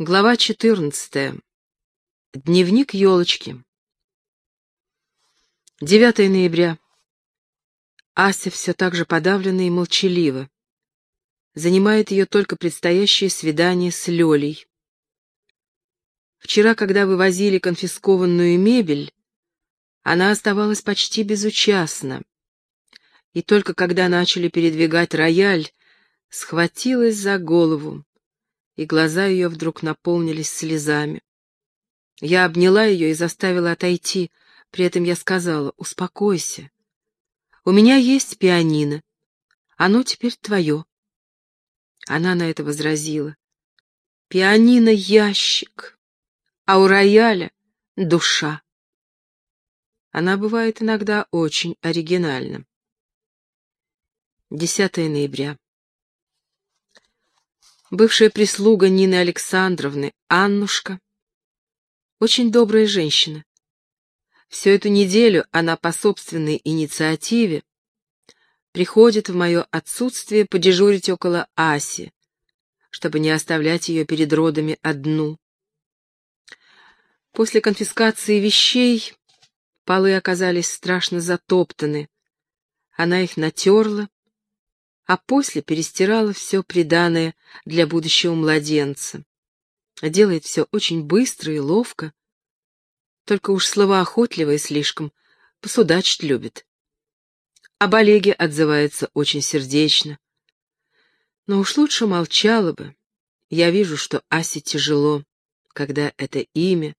Глава 14. Дневник елочки. 9 ноября. Ася все так же подавлена и молчалива. Занимает ее только предстоящее свидание с Лелей. Вчера, когда вывозили конфискованную мебель, она оставалась почти безучастна. И только когда начали передвигать рояль, схватилась за голову и глаза ее вдруг наполнились слезами. Я обняла ее и заставила отойти, при этом я сказала, «Успокойся. У меня есть пианино. Оно теперь твое». Она на это возразила, «Пианино — ящик, а у рояля — душа». Она бывает иногда очень оригинальна. 10 ноября. Бывшая прислуга Нины Александровны, Аннушка, очень добрая женщина. Всю эту неделю она по собственной инициативе приходит в мое отсутствие подежурить около Аси, чтобы не оставлять ее перед родами одну. После конфискации вещей полы оказались страшно затоптаны. Она их натерла, а после перестирала все приданое для будущего младенца. Делает все очень быстро и ловко, только уж слова охотливые слишком, посудачить любит. Об Олеге отзывается очень сердечно. Но уж лучше молчала бы. Я вижу, что Асе тяжело, когда это имя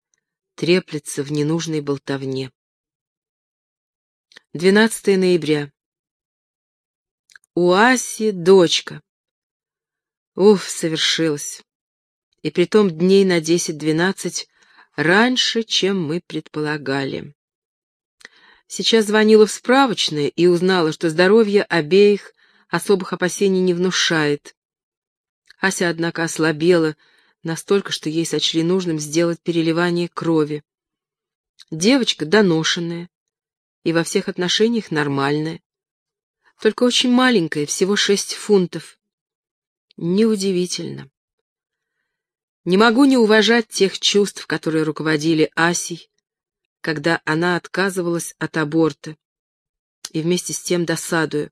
треплется в ненужной болтовне. 12 ноября. У Аси дочка. Уф, совершилось. И притом дней на десять-двенадцать раньше, чем мы предполагали. Сейчас звонила в справочное и узнала, что здоровье обеих особых опасений не внушает. Ася, однако, ослабела настолько, что ей сочли нужным сделать переливание крови. Девочка доношенная и во всех отношениях нормальная только очень маленькая, всего шесть фунтов. Неудивительно. Не могу не уважать тех чувств, которые руководили Асей, когда она отказывалась от аборта, и вместе с тем досадую.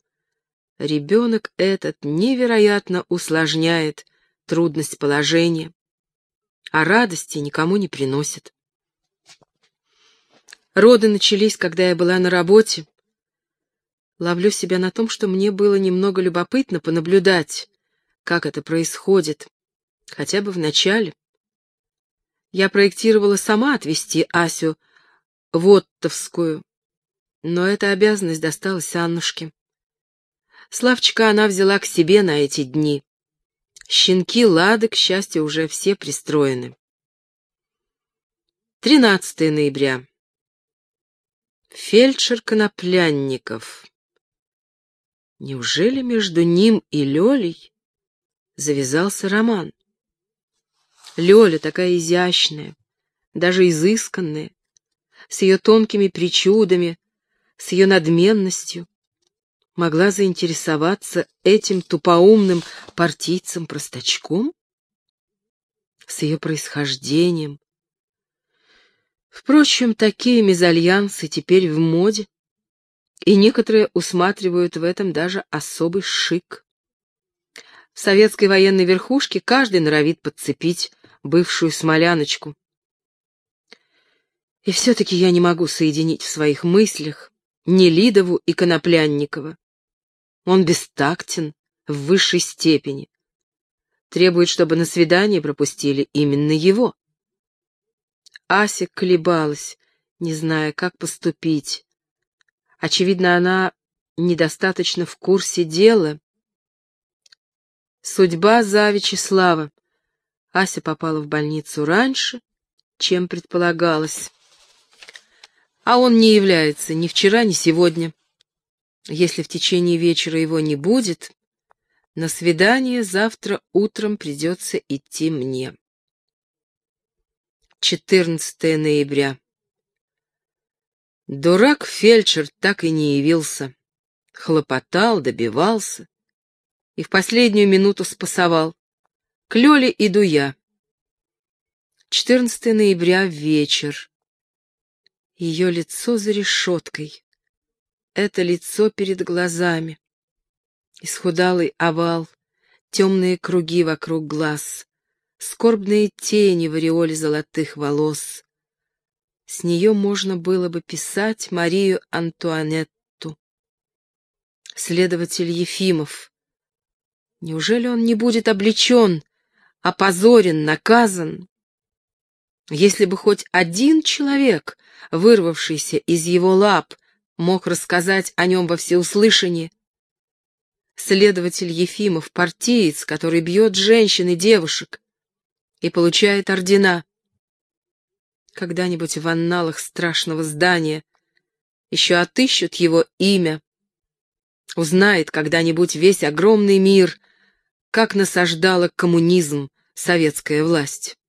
Ребенок этот невероятно усложняет трудность положения, а радости никому не приносит. Роды начались, когда я была на работе, Ловлю себя на том, что мне было немного любопытно понаблюдать, как это происходит, хотя бы в начале. Я проектировала сама отвезти Асю в Оттовскую, но эта обязанность досталась Аннушке. Славчика она взяла к себе на эти дни. Щенки Лады, к счастью, уже все пристроены. 13 ноября. Фельдшер Коноплянников. Неужели между ним и Лёлей завязался роман? Лёля такая изящная, даже изысканная, с ее тонкими причудами, с ее надменностью, могла заинтересоваться этим тупоумным партийцем-простачком? С ее происхождением? Впрочем, такие мезальянсы теперь в моде и некоторые усматривают в этом даже особый шик. В советской военной верхушке каждый норовит подцепить бывшую смоляночку. И все-таки я не могу соединить в своих мыслях Нелидову и Коноплянникова. Он бестактен в высшей степени. Требует, чтобы на свидание пропустили именно его. Ася колебалась, не зная, как поступить. Очевидно, она недостаточно в курсе дела. Судьба за Вячеслава. Ася попала в больницу раньше, чем предполагалось. А он не является ни вчера, ни сегодня. Если в течение вечера его не будет, на свидание завтра утром придется идти мне. 14 ноября. Дурак-фельдшер так и не явился. Хлопотал, добивался. И в последнюю минуту спасовал. К Лёле иду я. 14 ноября, вечер. Ее лицо за решеткой. Это лицо перед глазами. Исхудалый овал, темные круги вокруг глаз, скорбные тени в ореоле золотых волос. С нее можно было бы писать Марию Антуанетту. Следователь Ефимов. Неужели он не будет обличен, опозорен, наказан? Если бы хоть один человек, вырвавшийся из его лап, мог рассказать о нем во всеуслышание. Следователь Ефимов, партиец, который бьет женщин и девушек и получает ордена. Когда-нибудь в анналах страшного здания еще отыщут его имя. Узнает когда-нибудь весь огромный мир, как насаждала коммунизм советская власть.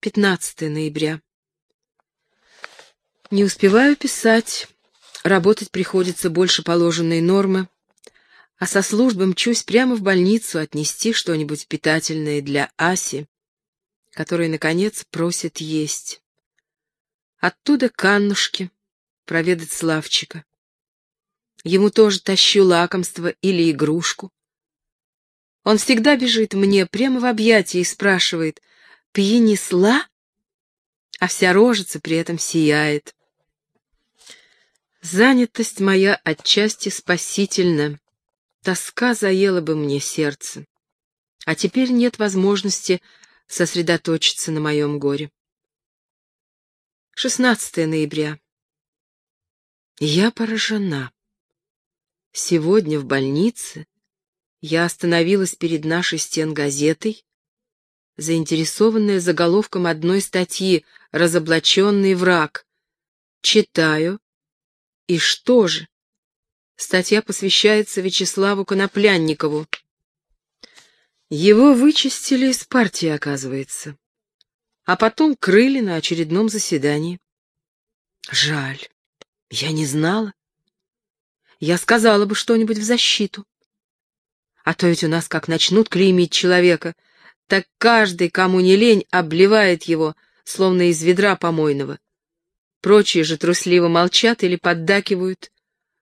15 ноября. Не успеваю писать, работать приходится больше положенной нормы, а со службы мчусь прямо в больницу отнести что-нибудь питательное для Аси, которая, наконец, просит есть. Оттуда каннушки, проведать Славчика. Ему тоже тащу лакомство или игрушку. Он всегда бежит мне прямо в объятия и спрашивает, «Пьянесла?» А вся рожица при этом сияет. Занятость моя отчасти спасительна. Тоска заела бы мне сердце. А теперь нет возможности сосредоточиться на моем горе. 16 ноября. Я поражена. Сегодня в больнице я остановилась перед нашей стенгазетой, заинтересованная заголовком одной статьи «Разоблаченный враг». Читаю и что же? Статья посвящается Вячеславу Коноплянникову. Его вычистили из партии, оказывается. А потом крыли на очередном заседании. Жаль, я не знала. Я сказала бы что-нибудь в защиту. А то ведь у нас как начнут клеймить человека, так каждый, кому не лень, обливает его, словно из ведра помойного. Прочие же трусливо молчат или поддакивают,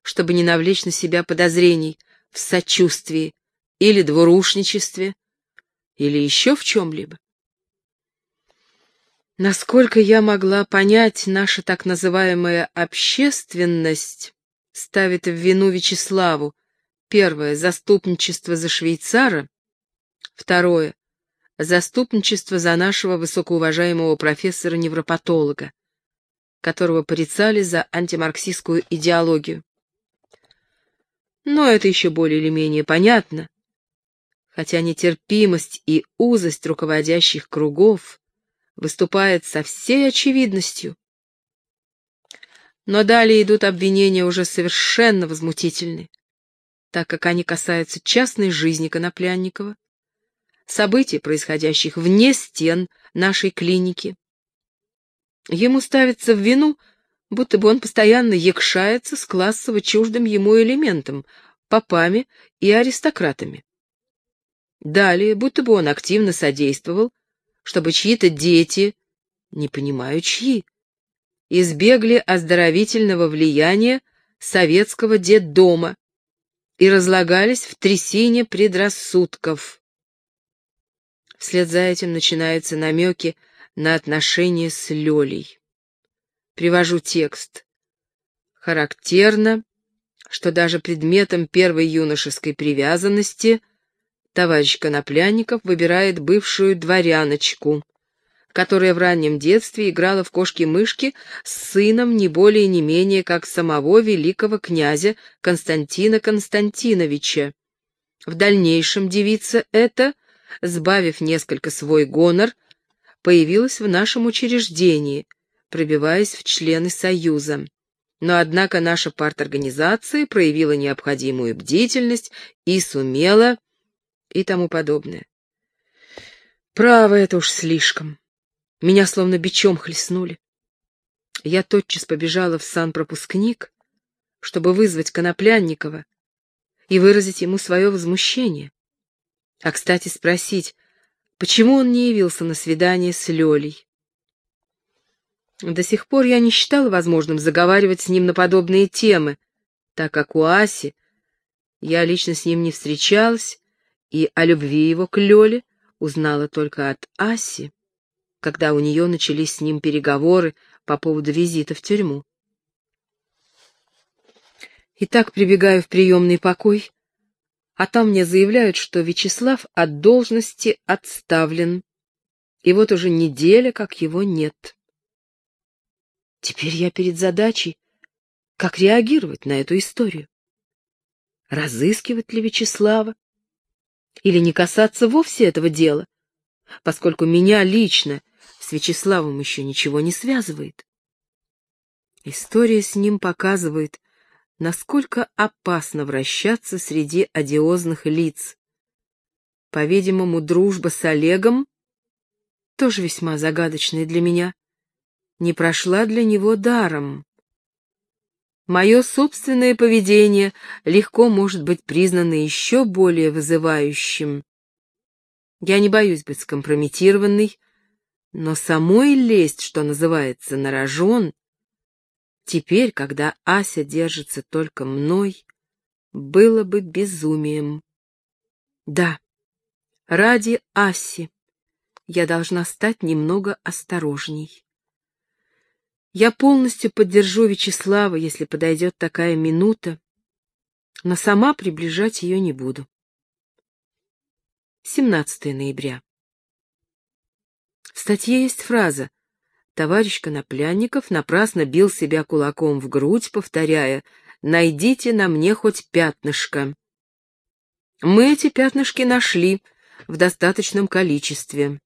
чтобы не навлечь на себя подозрений в сочувствии или двурушничестве, или еще в чем-либо. Насколько я могла понять, наша так называемая общественность ставит в вину Вячеславу первое — заступничество за швейцара, второе — заступничество за нашего высокоуважаемого профессора-невропатолога, которого порицали за антимарксистскую идеологию. Но это еще более или менее понятно, хотя нетерпимость и узость руководящих кругов выступает со всей очевидностью. Но далее идут обвинения уже совершенно возмутительные, так как они касаются частной жизни Коноплянникова, событий, происходящих вне стен нашей клиники, Ему ставится в вину, будто бы он постоянно якшается с классово чуждым ему элементом, попами и аристократами. Далее, будто бы он активно содействовал, чтобы чьи-то дети, не понимаю чьи, избегли оздоровительного влияния советского детдома и разлагались в трясине предрассудков. Вслед за этим начинаются намеки на отношения с Лёлей. Привожу текст. Характерно, что даже предметом первой юношеской привязанности товарищ Коноплянников выбирает бывшую дворяночку, которая в раннем детстве играла в кошки-мышки с сыном не более не менее как самого великого князя Константина Константиновича. В дальнейшем девица эта, сбавив несколько свой гонор, появилась в нашем учреждении, пробиваясь в члены Союза. Но однако наша парторганизация проявила необходимую бдительность и сумела и тому подобное. Право, это уж слишком. Меня словно бичом хлестнули. Я тотчас побежала в санпропускник, чтобы вызвать Коноплянникова и выразить ему свое возмущение. А, кстати, спросить, Почему он не явился на свидание с Лёлей? До сих пор я не считала возможным заговаривать с ним на подобные темы, так как у Аси я лично с ним не встречалась, и о любви его к Лёле узнала только от Аси, когда у нее начались с ним переговоры по поводу визита в тюрьму. Итак, прибегаю в приемный покой, а там мне заявляют, что Вячеслав от должности отставлен, и вот уже неделя, как его нет. Теперь я перед задачей, как реагировать на эту историю. Разыскивать ли Вячеслава? Или не касаться вовсе этого дела, поскольку меня лично с Вячеславом еще ничего не связывает? История с ним показывает, насколько опасно вращаться среди одиозных лиц. По-видимому, дружба с Олегом, тоже весьма загадочная для меня, не прошла для него даром. Мое собственное поведение легко может быть признано еще более вызывающим. Я не боюсь быть скомпрометированной, но самой лезть, что называется, на рожон, теперь, когда Ася держится только мной, было бы безумием. Да, ради Аси я должна стать немного осторожней. Я полностью поддержу Вячеслава, если подойдет такая минута, но сама приближать ее не буду. 17 ноября. В статье есть фраза Товарищ Коноплянников напрасно бил себя кулаком в грудь, повторяя «Найдите на мне хоть пятнышко». Мы эти пятнышки нашли в достаточном количестве.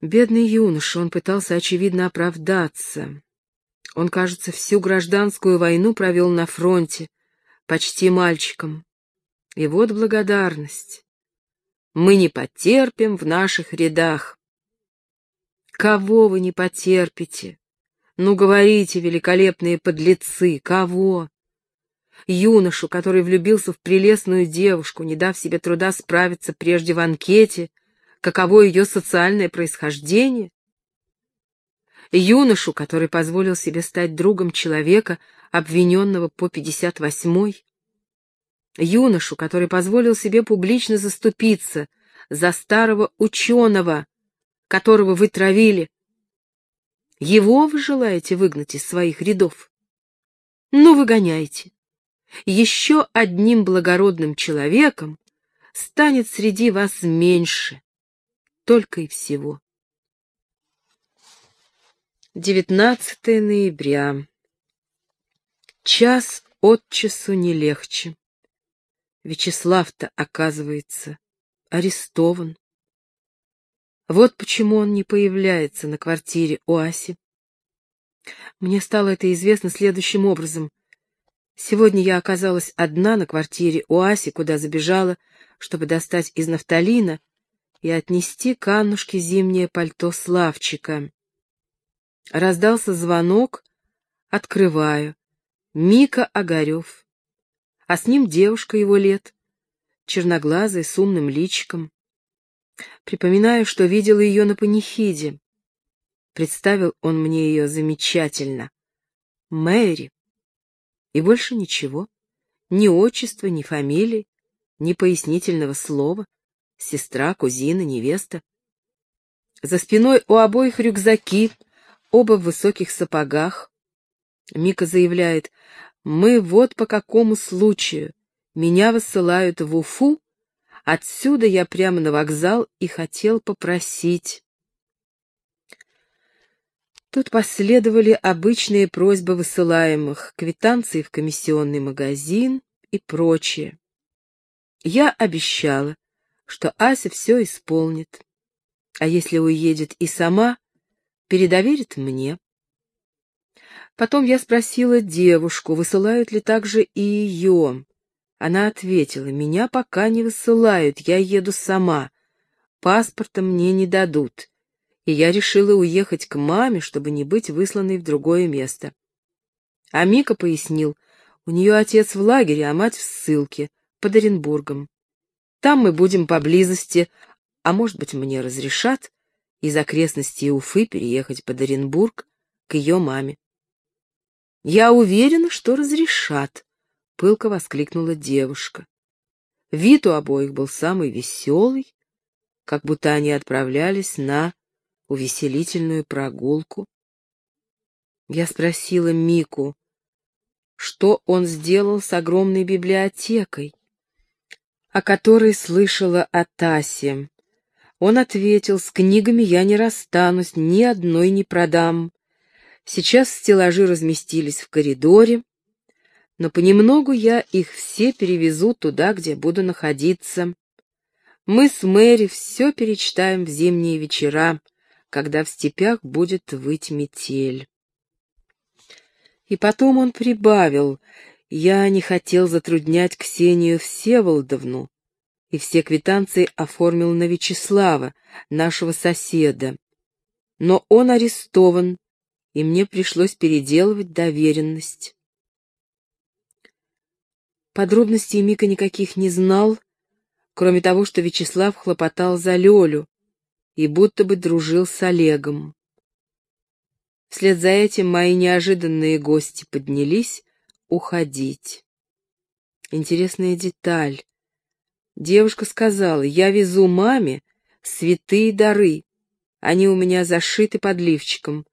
Бедный юноша, он пытался, очевидно, оправдаться. Он, кажется, всю гражданскую войну провел на фронте, почти мальчиком. И вот благодарность. Мы не потерпим в наших рядах. Кого вы не потерпите? Ну, говорите, великолепные подлецы, кого? Юношу, который влюбился в прелестную девушку, не дав себе труда справиться прежде в анкете — каково ее социальное происхождение? Юношу, который позволил себе стать другом человека, обвиненного по 58-й? Юношу, который позволил себе публично заступиться за старого ученого, которого вы травили? Его вы желаете выгнать из своих рядов? Ну, выгоняйте. Еще одним благородным человеком станет среди вас меньше, только и всего. 19 ноября. Час от часу не легче. Вячеслав-то, оказывается, арестован. Вот почему он не появляется на квартире у Аси. Мне стало это известно следующим образом. Сегодня я оказалась одна на квартире у Аси, куда забежала, чтобы достать из нафталина и отнести к Аннушке зимнее пальто Славчика. Раздался звонок, открываю. Мика Огарев. А с ним девушка его лет, черноглазая, с умным личиком. Припоминаю, что видел ее на панихиде. Представил он мне ее замечательно. Мэри. И больше ничего. Ни отчества, ни фамилии, ни пояснительного слова сестра, кузина, невеста. За спиной у обоих рюкзаки, оба в высоких сапогах. Мика заявляет, мы вот по какому случаю. Меня высылают в Уфу, отсюда я прямо на вокзал и хотел попросить. Тут последовали обычные просьбы высылаемых, квитанции в комиссионный магазин и прочее. Я обещала, что Ася все исполнит. А если уедет и сама, передоверит мне. Потом я спросила девушку, высылают ли также и ее. Она ответила, меня пока не высылают, я еду сама. Паспорта мне не дадут. И я решила уехать к маме, чтобы не быть высланной в другое место. А Мика пояснил, у нее отец в лагере, а мать в ссылке, под Оренбургом. Там мы будем поблизости а может быть, мне разрешат из окрестностей Уфы переехать под Оренбург к ее маме. «Я уверена, что разрешат», — пылко воскликнула девушка. Вид у обоих был самый веселый, как будто они отправлялись на увеселительную прогулку. Я спросила Мику, что он сделал с огромной библиотекой, о которой слышала о Тасе. Он ответил, с книгами я не расстанусь, ни одной не продам. Сейчас стеллажи разместились в коридоре, но понемногу я их все перевезу туда, где буду находиться. Мы с Мэри все перечитаем в зимние вечера, когда в степях будет выть метель. И потом он прибавил, я не хотел затруднять Ксению Всеволодовну, и все квитанции оформил на Вячеслава, нашего соседа. Но он арестован, и мне пришлось переделывать доверенность. Подробностей Мика никаких не знал, кроме того, что Вячеслав хлопотал за Лёлю и будто бы дружил с Олегом. Вслед за этим мои неожиданные гости поднялись уходить. Интересная деталь. Девушка сказала, я везу маме святые дары. Они у меня зашиты под лифчиком.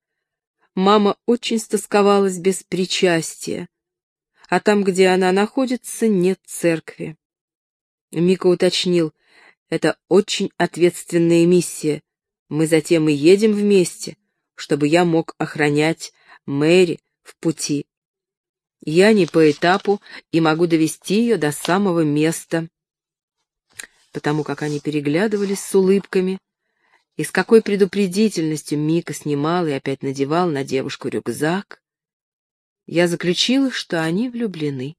Мама очень стосковалась без причастия а там, где она находится, нет церкви. Мика уточнил, это очень ответственная миссия. Мы затем и едем вместе, чтобы я мог охранять Мэри в пути. Я не по этапу и могу довести ее до самого места. Потому как они переглядывались с улыбками, и с какой предупредительностью Мика снимал и опять надевал на девушку рюкзак, я заключила, что они влюблены.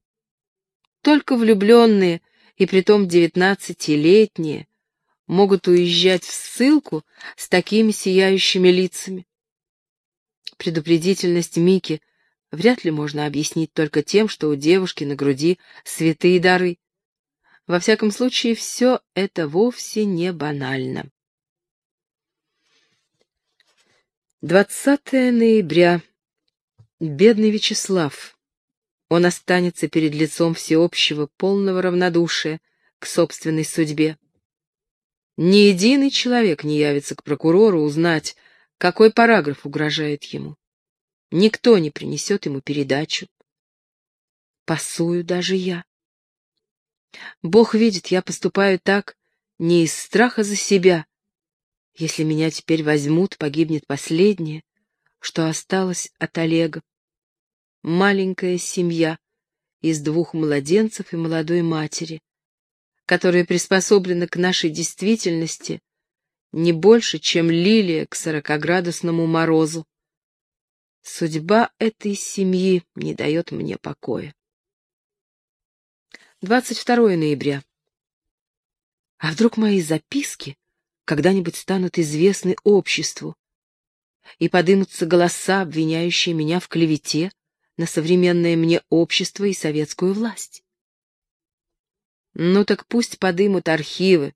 Только влюбленные, и притом девятнадцатилетние, могут уезжать в ссылку с такими сияющими лицами. Предупредительность Мики вряд ли можно объяснить только тем, что у девушки на груди святые дары. Во всяком случае, все это вовсе не банально. 20 ноября Бедный Вячеслав. Он останется перед лицом всеобщего полного равнодушия к собственной судьбе. Ни единый человек не явится к прокурору узнать, какой параграф угрожает ему. Никто не принесет ему передачу. Пасую даже я. Бог видит, я поступаю так не из страха за себя. Если меня теперь возьмут, погибнет последнее, что осталось от Олега. Маленькая семья из двух младенцев и молодой матери, которая приспособлена к нашей действительности не больше, чем лилия к сорокоградусному морозу. Судьба этой семьи не дает мне покоя. 22 ноября. А вдруг мои записки когда-нибудь станут известны обществу? и подымутся голоса, обвиняющие меня в клевете на современное мне общество и советскую власть. Ну так пусть подымут архивы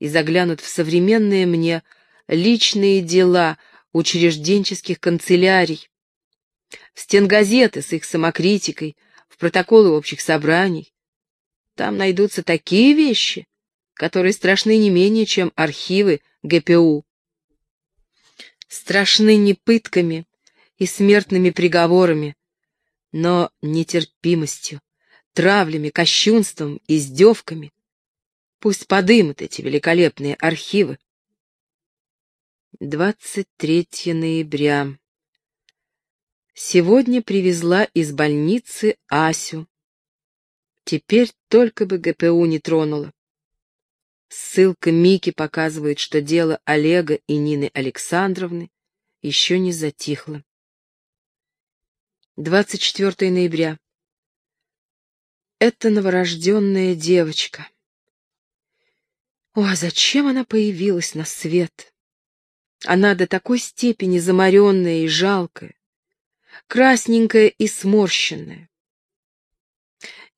и заглянут в современные мне личные дела учрежденческих канцелярий, в стенгазеты с их самокритикой, в протоколы общих собраний. Там найдутся такие вещи, которые страшны не менее, чем архивы ГПУ страшны не пытками и смертными приговорами, но нетерпимостью, травлями, кощунством, издевками. Пусть подымут эти великолепные архивы. 23 ноября. Сегодня привезла из больницы Асю. Теперь только бы ГПУ не тронула. Ссылка Мики показывает, что дело Олега и Нины Александровны еще не затихло. 24 ноября. Это новорожденная девочка. О, зачем она появилась на свет? Она до такой степени заморенная и жалкая, красненькая и сморщенная.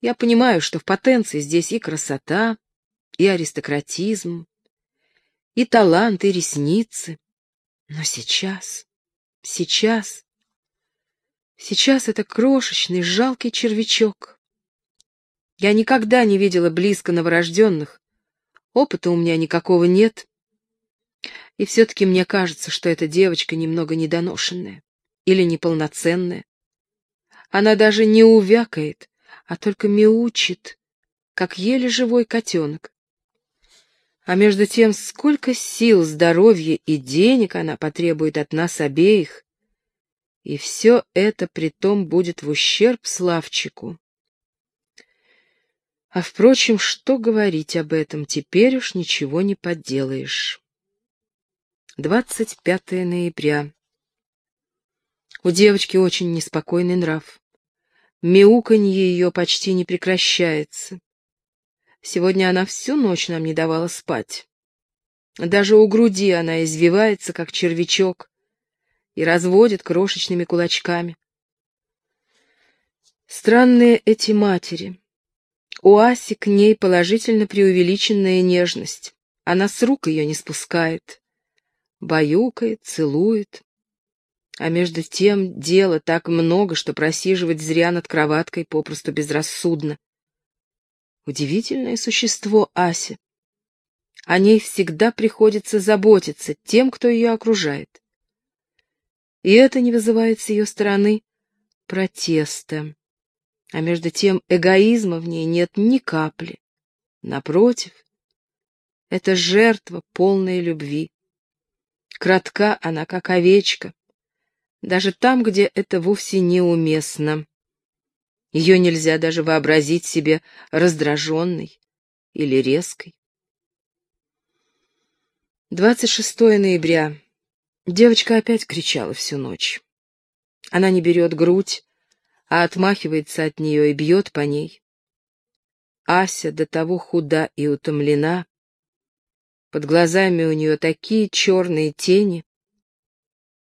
Я понимаю, что в потенции здесь и красота, и аристократизм, и талант, и ресницы. Но сейчас, сейчас, сейчас это крошечный, жалкий червячок. Я никогда не видела близко новорожденных, опыта у меня никакого нет. И все-таки мне кажется, что эта девочка немного недоношенная или неполноценная. Она даже не увякает, а только мяучит, как еле живой котенок. А между тем, сколько сил, здоровья и денег она потребует от нас обеих, и все это притом будет в ущерб Славчику. А, впрочем, что говорить об этом, теперь уж ничего не поделаешь. 25 ноября. У девочки очень неспокойный нрав. Мяуканье ее почти не прекращается. Сегодня она всю ночь нам не давала спать. Даже у груди она извивается, как червячок, и разводит крошечными кулачками. Странные эти матери. У Аси к ней положительно преувеличенная нежность. Она с рук ее не спускает. Баюкает, целует. А между тем дела так много, что просиживать зря над кроваткой попросту безрассудно. Удивительное существо Ася. О ней всегда приходится заботиться тем, кто ее окружает. И это не вызывает с ее стороны протеста. А между тем эгоизма в ней нет ни капли. Напротив, это жертва полной любви. Кратка она, как овечка, даже там, где это вовсе неуместно. Ее нельзя даже вообразить себе раздраженной или резкой. 26 ноября. Девочка опять кричала всю ночь. Она не берет грудь, а отмахивается от нее и бьет по ней. Ася до того худа и утомлена. Под глазами у нее такие черные тени,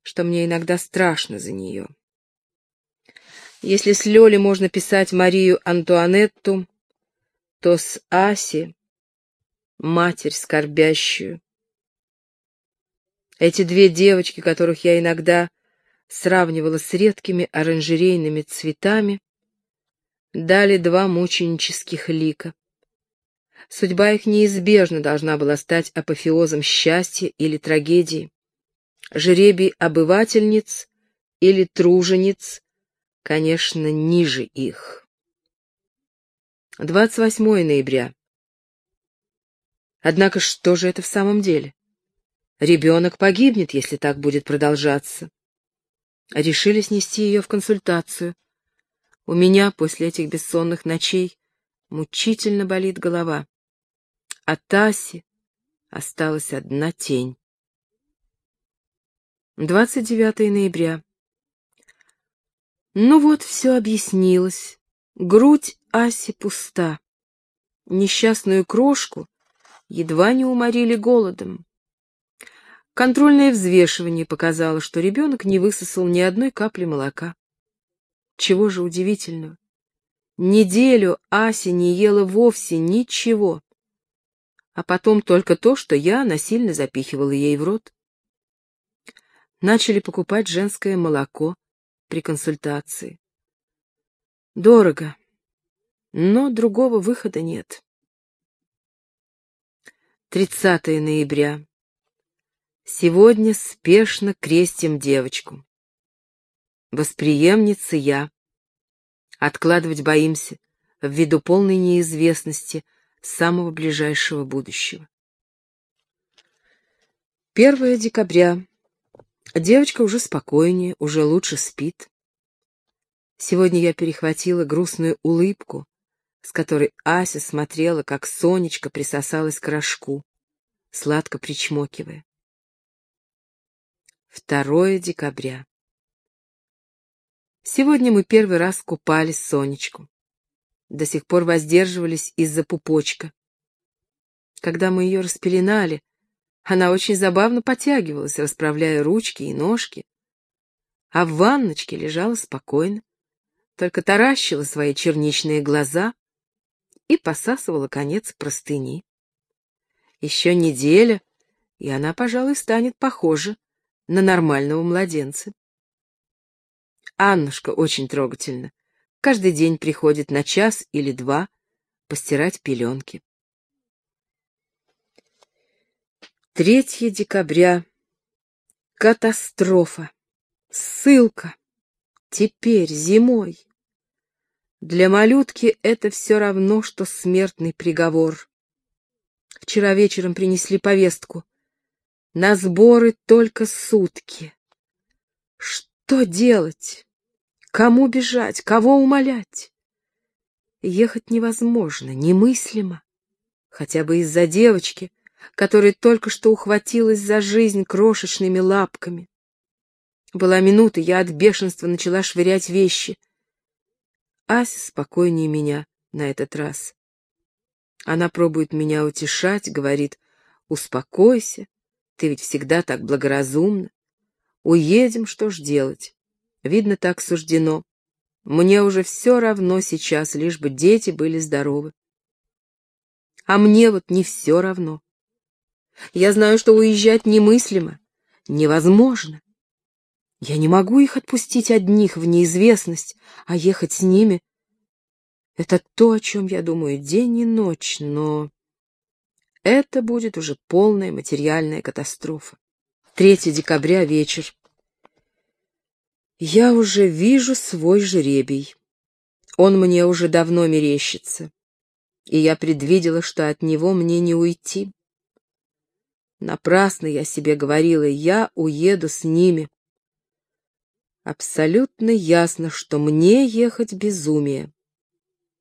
что мне иногда страшно за нее. Если с Лёли можно писать Марию Антуанетту, то с Аси — матерь скорбящую. Эти две девочки, которых я иногда сравнивала с редкими оранжерейными цветами, дали два мученических лика. Судьба их неизбежно должна была стать апофеозом счастья или трагедии жребий обывательниц или тружениц, конечно, ниже их. 28 ноября. Однако что же это в самом деле? Ребенок погибнет, если так будет продолжаться. Решили снести ее в консультацию. У меня после этих бессонных ночей мучительно болит голова. А Таси осталась одна тень. 29 ноября. Ну вот, все объяснилось. Грудь Аси пуста. Несчастную крошку едва не уморили голодом. Контрольное взвешивание показало, что ребенок не высосал ни одной капли молока. Чего же удивительного? Неделю Ася не ела вовсе ничего, а потом только то, что я насильно запихивала ей в рот начали покупать женское молоко при консультации. Дорого, но другого выхода нет. 30 ноября. Сегодня спешно крестим девочку. Восприемница я. Откладывать боимся ввиду полной неизвестности самого ближайшего будущего. 1 декабря Девочка уже спокойнее, уже лучше спит. Сегодня я перехватила грустную улыбку, с которой Ася смотрела, как Сонечка присосалась к рожку, сладко причмокивая. 2 декабря. Сегодня мы первый раз купали Сонечку. До сих пор воздерживались из-за пупочка. Когда мы ее распеленали, она очень забавно потягивалась, расправляя ручки и ножки. А в ванночке лежала спокойно, только таращила свои черничные глаза и посасывала конец простыни. Еще неделя, и она, пожалуй, станет похожа на нормального младенца. Аннушка очень трогательна. Каждый день приходит на час или два постирать пеленки. 3 декабря. Катастрофа. Ссылка. Теперь, зимой. Для малютки это все равно, что смертный приговор. Вчера вечером принесли повестку. На сборы только сутки. Что делать? Кому бежать? Кого умолять? Ехать невозможно, немыслимо. Хотя бы из-за девочки, которая только что ухватилась за жизнь крошечными лапками. Была минута, я от бешенства начала швырять вещи. Ася спокойнее меня на этот раз. Она пробует меня утешать, говорит, успокойся, ты ведь всегда так благоразумна. Уедем, что ж делать? Видно, так суждено. Мне уже все равно сейчас, лишь бы дети были здоровы. А мне вот не все равно. Я знаю, что уезжать немыслимо, невозможно. Я не могу их отпустить одних в неизвестность, а ехать с ними — это то, о чем я думаю день и ночь, но это будет уже полная материальная катастрофа. 3 декабря вечер. Я уже вижу свой жребий. Он мне уже давно мерещится, и я предвидела, что от него мне не уйти. Напрасно я себе говорила, я уеду с ними. Абсолютно ясно, что мне ехать безумие.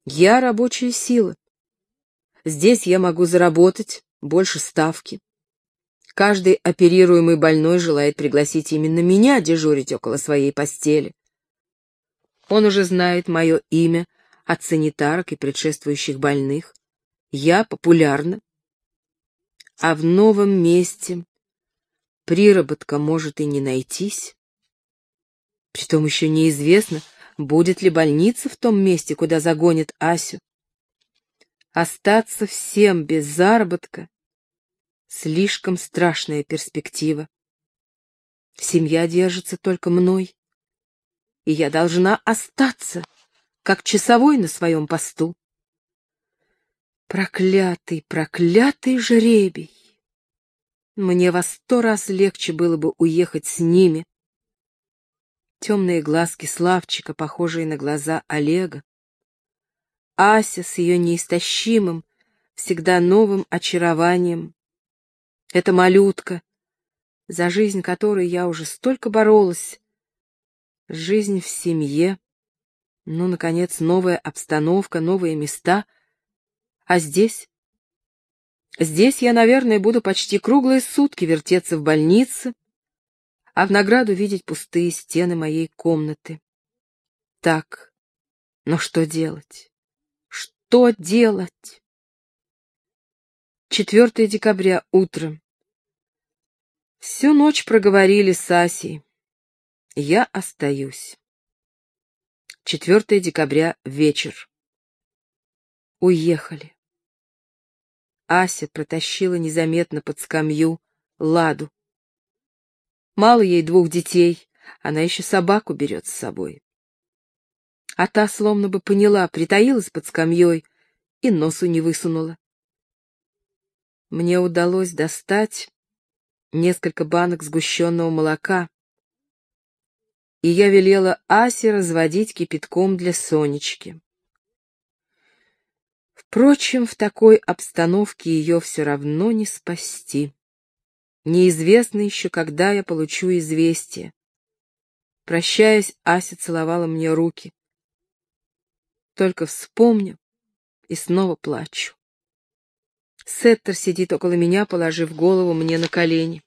Я рабочая сила. Здесь я могу заработать больше ставки. Каждый оперируемый больной желает пригласить именно меня дежурить около своей постели. Он уже знает мое имя от санитарок и предшествующих больных. Я популярна. А в новом месте приработка может и не найтись. Притом еще неизвестно, будет ли больница в том месте, куда загонит Асю. Остаться всем без заработка — слишком страшная перспектива. Семья держится только мной, и я должна остаться, как часовой на своем посту. Проклятый, проклятый жребий! Мне во сто раз легче было бы уехать с ними, темные глазки Славчика, похожие на глаза Олега. Ася с ее неистощимым, всегда новым очарованием. Эта малютка, за жизнь которой я уже столько боролась. Жизнь в семье. Ну, наконец, новая обстановка, новые места. А здесь? Здесь я, наверное, буду почти круглые сутки вертеться в больнице, а в награду видеть пустые стены моей комнаты. Так, но что делать? Что делать? 4 декабря, утром. Всю ночь проговорили с Асей. Я остаюсь. 4 декабря, вечер. Уехали. Ася протащила незаметно под скамью Ладу. Мало ей двух детей, она еще собаку берет с собой. А та словно бы поняла, притаилась под скамьей и носу не высунула. Мне удалось достать несколько банок сгущенного молока, и я велела Асе разводить кипятком для Сонечки. Впрочем, в такой обстановке ее все равно не спасти. Неизвестно еще, когда я получу известие. Прощаясь, Ася целовала мне руки. Только вспомню и снова плачу. Сеттер сидит около меня, положив голову мне на колени.